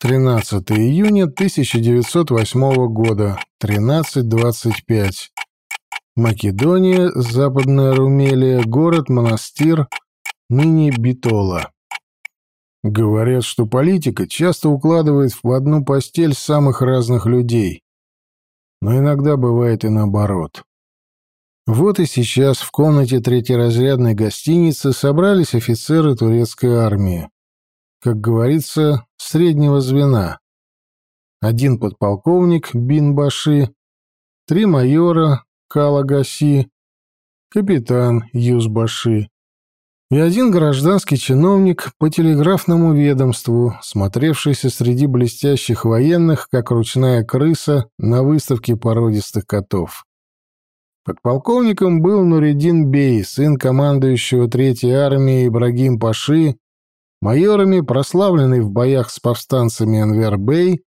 13 июня 1908 года, 13.25. Македония, Западная Румелия, город-монастырь, ныне Битола. Говорят, что политика часто укладывает в одну постель самых разных людей. Но иногда бывает и наоборот. Вот и сейчас в комнате третьеразрядной гостиницы собрались офицеры турецкой армии как говорится, среднего звена. Один подполковник Бинбаши, три майора Калагаси, капитан Юзбаши и один гражданский чиновник по телеграфному ведомству, смотревшийся среди блестящих военных, как ручная крыса на выставке породистых котов. Подполковником был Нуридин Бей, сын командующего Третьей армией Ибрагим Паши майорами прославленный в боях с повстанцами Анвер Бей,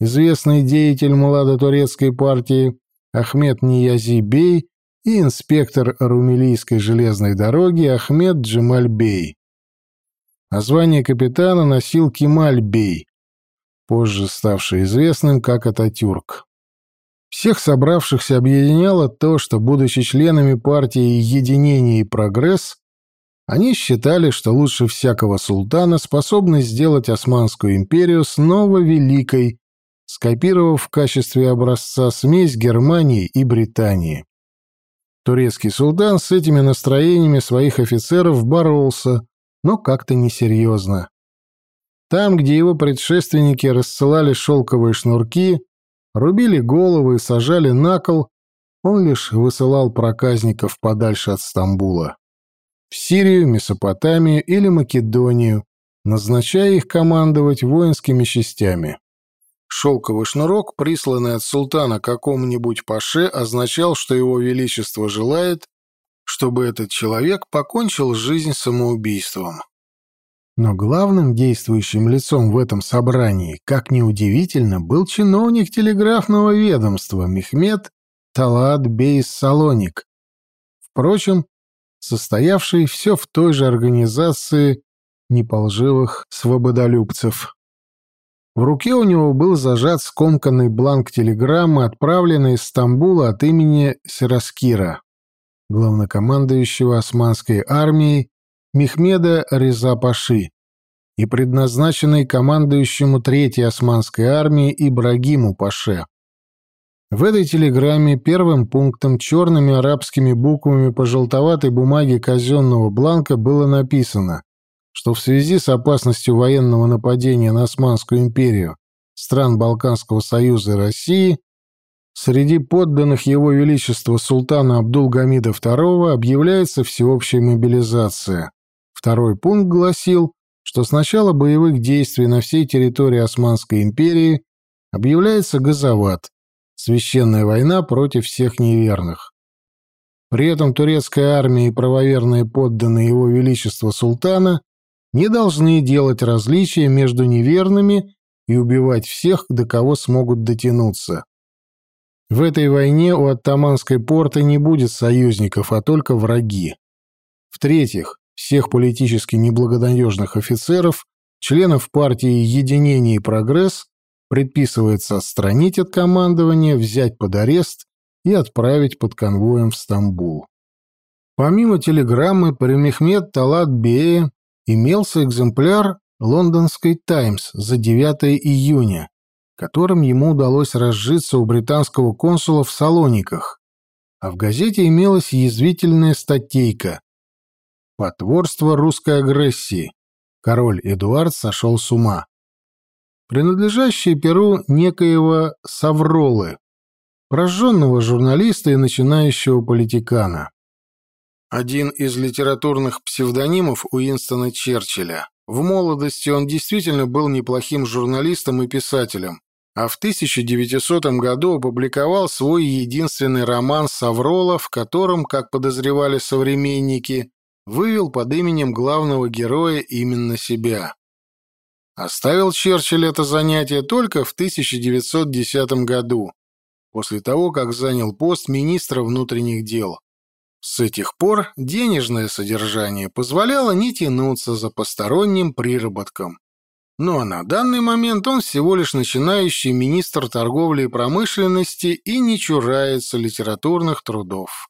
известный деятель младотурецкой партии Ахмед Ниязи Бей и инспектор Румелийской железной дороги Ахмед Джемаль Бей. А звание капитана носил Кемаль Бей, позже ставший известным как Ататюрк. Всех собравшихся объединяло то, что, будучи членами партии «Единение и прогресс», они считали, что лучше всякого султана способны сделать Османскую империю снова великой, скопировав в качестве образца смесь Германии и Британии. Турецкий султан с этими настроениями своих офицеров боролся, но как-то несерьезно. Там, где его предшественники рассылали шелковые шнурки, рубили головы и сажали на кол, он лишь высылал проказников подальше от Стамбула Сирию, Месопотамию или Македонию, назначая их командовать воинскими частями. Шелковый шнурок, присланный от султана какому-нибудь паше, означал, что его величество желает, чтобы этот человек покончил жизнь самоубийством. Но главным действующим лицом в этом собрании, как ни удивительно, был чиновник телеграфного ведомства Мехмед Талат Бейс Салоник. Впрочем, состоявший все в той же организации неполживых свободолюбцев. В руке у него был зажат скомканный бланк телеграммы, отправленной из Стамбула от имени Сираскира, главнокомандующего османской армией Мехмеда Реза-Паши и предназначенной командующему Третьей османской армией Ибрагиму Паше. В этой телеграмме первым пунктом черными арабскими буквами по желтоватой бумаге казенного бланка было написано, что в связи с опасностью военного нападения на Османскую империю стран Балканского союза и России среди подданных его величества султана Абдул-Гамида II объявляется всеобщая мобилизация. Второй пункт гласил, что с боевых действий на всей территории Османской империи объявляется газоват, священная война против всех неверных. При этом турецкая армия и правоверные подданные его величества султана не должны делать различия между неверными и убивать всех, до кого смогут дотянуться. В этой войне у оттаманской порты не будет союзников, а только враги. В-третьих, всех политически неблагонадежных офицеров, членов партии «Единение и прогресс» предписывается отстранить от командования, взять под арест и отправить под конвоем в Стамбул. Помимо телеграммы при Мехмед Талат Бее имелся экземпляр лондонской «Таймс» за 9 июня, которым ему удалось разжиться у британского консула в Салониках, а в газете имелась язвительная статейка «Потворство русской агрессии. Король Эдуард сошел с ума» принадлежащее перу некоего Савролы, прожженного журналиста и начинающего политикана. Один из литературных псевдонимов Уинстона Черчилля. В молодости он действительно был неплохим журналистом и писателем, а в 1900 году опубликовал свой единственный роман «Саврола», в котором, как подозревали современники, вывел под именем главного героя именно себя. Оставил Черчилль это занятие только в 1910 году, после того, как занял пост министра внутренних дел. С этих пор денежное содержание позволяло не тянуться за посторонним приработком. Ну а на данный момент он всего лишь начинающий министр торговли и промышленности и не чурается литературных трудов.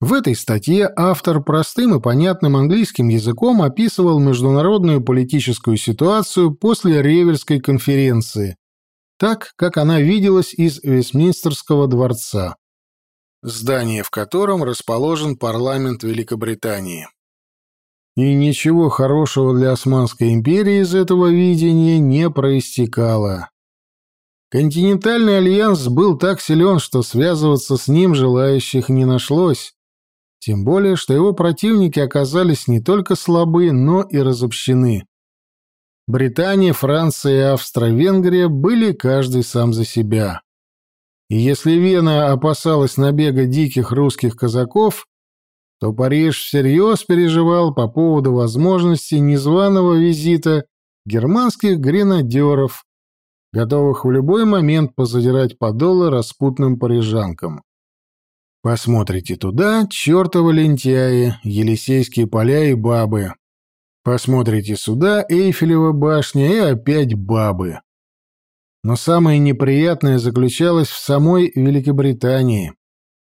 В этой статье автор простым и понятным английским языком описывал международную политическую ситуацию после Ревельской конференции, так, как она виделась из Вестминстерского дворца, здание в котором расположен парламент Великобритании. И ничего хорошего для Османской империи из этого видения не проистекало. Континентальный альянс был так силен, что связываться с ним желающих не нашлось, тем более, что его противники оказались не только слабы, но и разобщены. Британия, Франция и Австро-Венгрия были каждый сам за себя. И если Вена опасалась набега диких русских казаков, то Париж всерьез переживал по поводу возможности незваного визита германских гренадеров, готовых в любой момент позадирать подолы распутным парижанкам. Посмотрите туда, чертовы лентяи, Елисейские поля и бабы. Посмотрите сюда, Эйфелева башня и опять бабы. Но самое неприятное заключалось в самой Великобритании.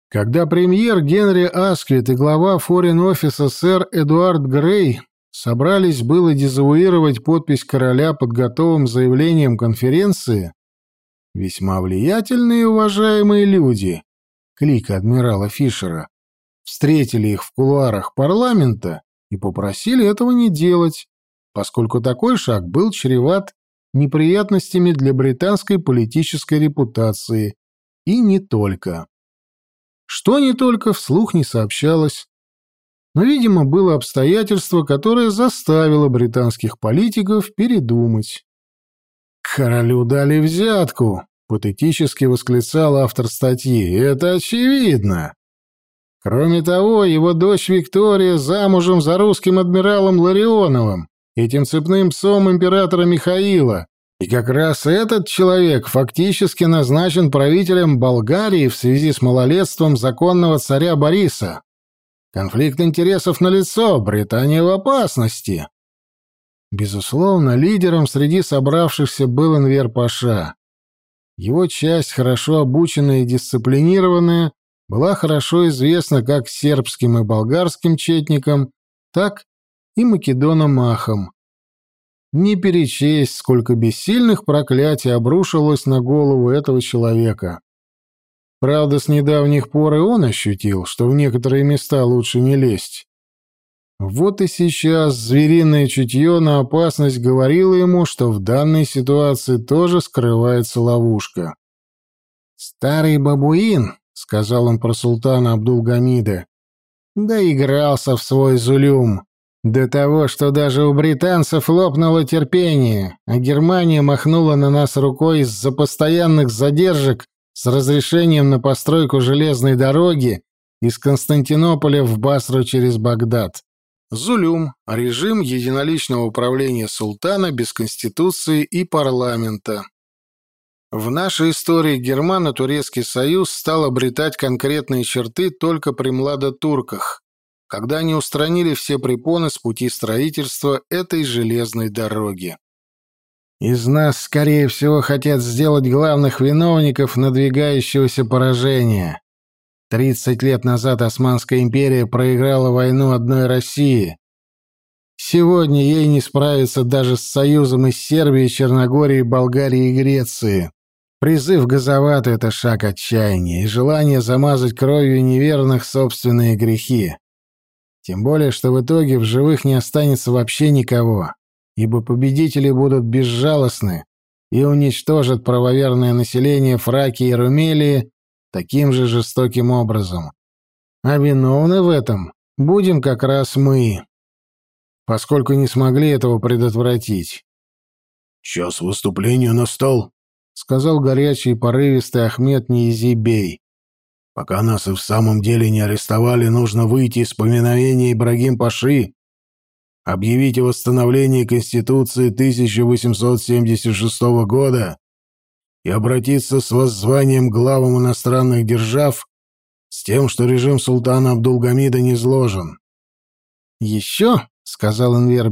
Когда премьер Генри Асквит и глава форин-офиса сэр Эдуард Грей собрались было дезавуировать подпись короля под готовым заявлением конференции, весьма влиятельные и уважаемые люди, клика адмирала Фишера, встретили их в кулуарах парламента и попросили этого не делать, поскольку такой шаг был чреват неприятностями для британской политической репутации, и не только. Что не только вслух не сообщалось. Но, видимо, было обстоятельство, которое заставило британских политиков передумать. «Королю дали взятку», — патетически восклицал автор статьи. «Это очевидно. Кроме того, его дочь Виктория замужем за русским адмиралом Ларионовым, этим цепным псом императора Михаила, и как раз этот человек фактически назначен правителем Болгарии в связи с малолетством законного царя Бориса. Конфликт интересов налицо, Британия в опасности. Безусловно, лидером среди собравшихся был Энвер Паша. Его часть, хорошо обученная и дисциплинированная, была хорошо известна как сербским и болгарским четникам, так и македонам ахам, не перечесть, сколько бессильных проклятий обрушилось на голову этого человека. Правда, с недавних пор и он ощутил, что в некоторые места лучше не лезть. Вот и сейчас звериное чутье на опасность говорило ему, что в данной ситуации тоже скрывается ловушка. «Старый бабуин», — сказал он про султана Абдулгамида, — доигрался в свой зулюм. До того, что даже у британцев лопнуло терпение, а Германия махнула на нас рукой из-за постоянных задержек с разрешением на постройку железной дороги из Константинополя в Басру через Багдад. Зулюм – режим единоличного управления султана без конституции и парламента. В нашей истории Германо-Турецкий союз стал обретать конкретные черты только при младотурках, когда они устранили все препоны с пути строительства этой железной дороги. Из нас, скорее всего, хотят сделать главных виновников надвигающегося поражения. Тридцать лет назад Османская империя проиграла войну одной России. Сегодня ей не справиться даже с союзом из Сербии, Черногории, Болгарии и Греции. Призыв газоват — это шаг отчаяния и желание замазать кровью неверных собственные грехи. Тем более, что в итоге в живых не останется вообще никого, ибо победители будут безжалостны и уничтожат правоверное население Фракии и Румелии таким же жестоким образом. А виновны в этом будем как раз мы, поскольку не смогли этого предотвратить. «Час выступления настал», — сказал горячий и порывистый Ахмед Ниезибей. Пока нас и в самом деле не арестовали, нужно выйти из поминовения Ибрагим Паши, объявить о восстановлении Конституции 1876 года и обратиться с воззванием главам иностранных держав с тем, что режим султана Абдулгамида не сложен. «Еще», — сказал Энвер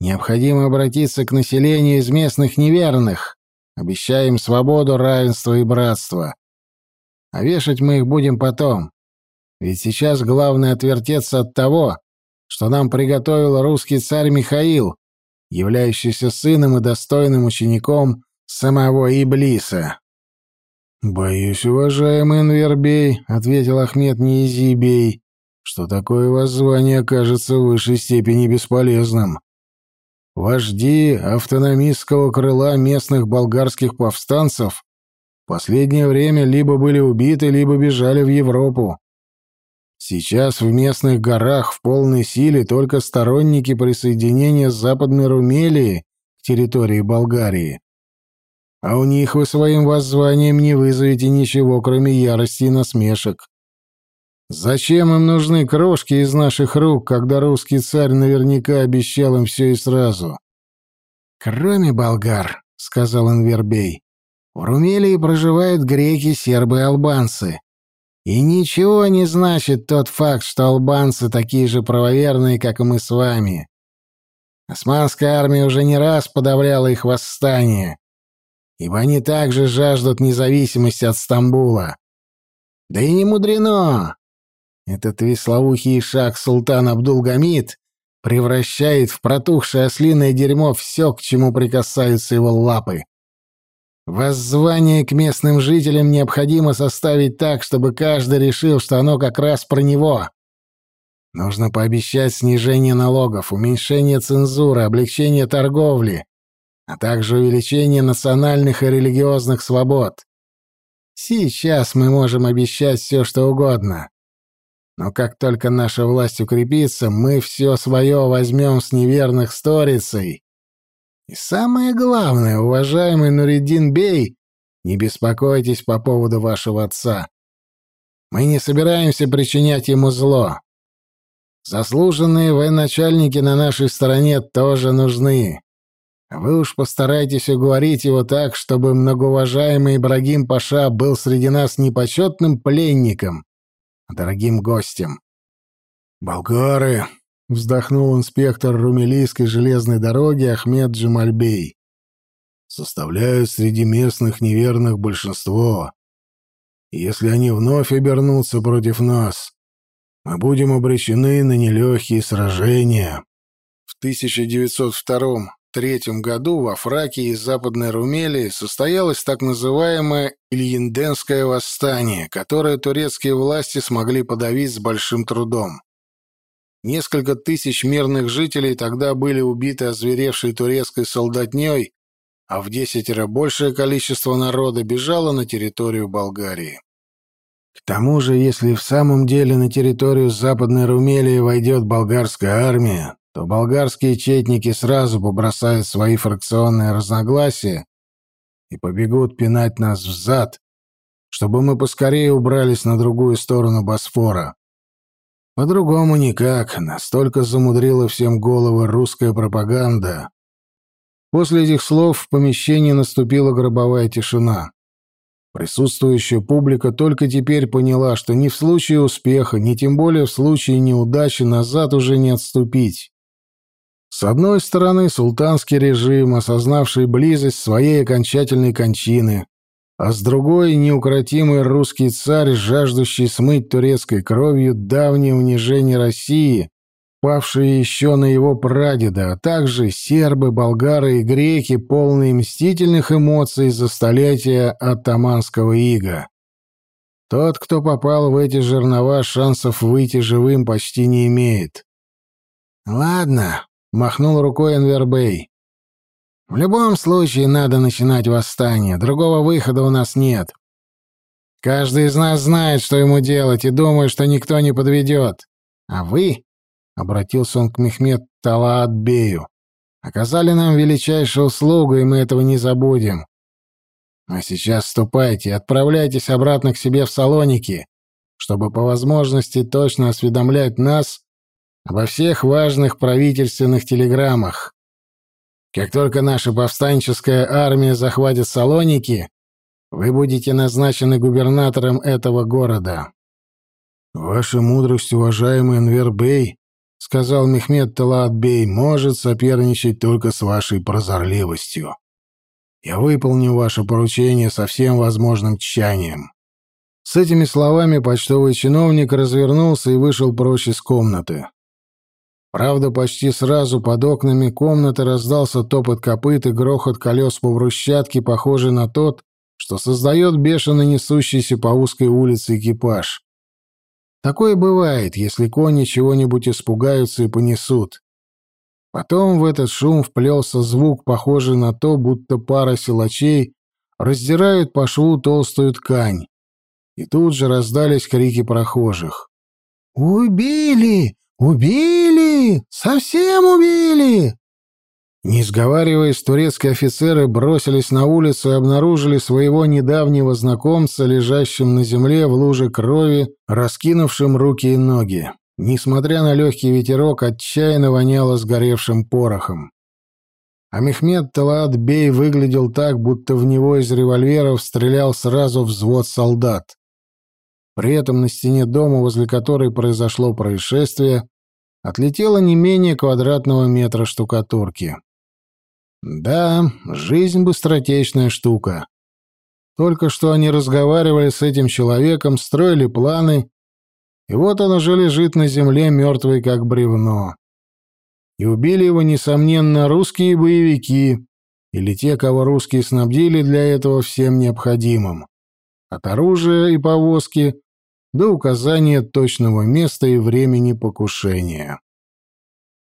Необходимо обратиться к населению из местных неверных. Обещаем свободу, равенство и братство. А вешать мы их будем потом. Ведь сейчас главное отвертеться от того, что нам приготовил русский царь Михаил, являющийся сыном и достойным учеником самого Иблиса. «Боюсь, уважаемый Энвербей», — ответил Ахмед Ниезибей, «что такое воззвание окажется в высшей степени бесполезным. Вожди автономистского крыла местных болгарских повстанцев в последнее время либо были убиты, либо бежали в Европу. Сейчас в местных горах в полной силе только сторонники присоединения Западной Румелии к территории Болгарии. А у них вы своим воззванием не вызовете ничего, кроме ярости и насмешек. Зачем им нужны крошки из наших рук, когда русский царь наверняка обещал им все и сразу? Кроме болгар, — сказал Инвербей, — в Румелии проживают греки, сербы и албанцы. И ничего не значит тот факт, что албанцы такие же правоверные, как и мы с вами. Османская армия уже не раз подавляла их восстание, ибо они также жаждут независимости от Стамбула. Да и не мудрено. Этот веслоухий шаг султан Абдулгамид превращает в протухшее ослиное дерьмо все, к чему прикасаются его лапы. Воззвание к местным жителям необходимо составить так, чтобы каждый решил, что оно как раз про него. Нужно пообещать снижение налогов, уменьшение цензуры, облегчение торговли, а также увеличение национальных и религиозных свобод. Сейчас мы можем обещать все, что угодно. Но как только наша власть укрепится, мы все свое возьмем с неверных сторицей. И самое главное, уважаемый Нуриддин Бей, не беспокойтесь по поводу вашего отца. Мы не собираемся причинять ему зло. Заслуженные военачальники на нашей стороне тоже нужны. Вы уж постарайтесь уговорить его так, чтобы многоуважаемый Ибрагим Паша был среди нас не почетным пленником, дорогим гостем. «Болгары!» — вздохнул инспектор Румелийской железной дороги Ахмед Джамальбей. «Составляют среди местных неверных большинство. если они вновь обернутся против нас, мы будем обречены на нелегкие сражения». В 1902 третьем году во Фракии и Западной Румелии состоялось так называемое Ильинденское восстание, которое турецкие власти смогли подавить с большим трудом. Несколько тысяч мирных жителей тогда были убиты озверевшей турецкой солдатней, а в десятеро большее количество народа бежало на территорию Болгарии. К тому же, если в самом деле на территорию Западной Румелии войдет болгарская армия, то болгарские четники сразу побросают свои фракционные разногласия и побегут пинать нас в зад, чтобы мы поскорее убрались на другую сторону Босфора. По-другому никак, настолько замудрила всем головы русская пропаганда. После этих слов в помещении наступила гробовая тишина. Присутствующая публика только теперь поняла, что ни в случае успеха, ни тем более в случае неудачи назад уже не отступить. С одной стороны, султанский режим, осознавший близость своей окончательной кончины, а с другой — неукротимый русский царь, жаждущий смыть турецкой кровью давнее унижение России, павшие еще на его прадеда, а также сербы, болгары и греки, полные мстительных эмоций за столетия атаманского ига. Тот, кто попал в эти жернова, шансов выйти живым почти не имеет. «Ладно», Махнул рукой Энвербей. В любом случае надо начинать восстание. Другого выхода у нас нет. Каждый из нас знает, что ему делать, и думает, что никто не подведет. А вы, — обратился он к Мехмед Талаатбею, — оказали нам величайшую услугу, и мы этого не забудем. А сейчас ступайте, отправляйтесь обратно к себе в Салоники, чтобы по возможности точно осведомлять нас обо всех важных правительственных телеграммах. Как только наша повстанческая армия захватит Салоники, вы будете назначены губернатором этого города. Ваша мудрость, уважаемый Энвер Бей, сказал Мехмед Талаат-бей, может соперничать только с вашей прозорливостью. Я выполню ваше поручение со всем возможным тщанием. С этими словами почтовый чиновник развернулся и вышел прочь из комнаты. Правда, почти сразу под окнами комнаты раздался топот копыт и грохот колес по брусчатке, похожий на тот, что создает бешено несущийся по узкой улице экипаж. Такое бывает, если кони чего-нибудь испугаются и понесут. Потом в этот шум вплелся звук, похожий на то, будто пара силачей раздирают по шву толстую ткань. И тут же раздались крики прохожих. «Убили! Убили! Совсем убили!» Не сговариваясь, турецкие офицеры бросились на улицу и обнаружили своего недавнего знакомца, лежащим на земле в луже крови, раскинувшим руки и ноги. Несмотря на легкий ветерок, отчаянно воняло сгоревшим порохом. А Мехмед Талаат Бей выглядел так, будто в него из револьверов стрелял сразу взвод солдат. При этом на стене дома, возле которой произошло происшествие, отлетело не менее квадратного метра штукатурки. Да, жизнь быстротечная штука. Только что они разговаривали с этим человеком, строили планы, и вот он уже лежит на земле, мертвый как бревно. И убили его, несомненно, русские боевики, или те, кого русские снабдили для этого всем необходимым. От оружия и повозки до указания точного места и времени покушения.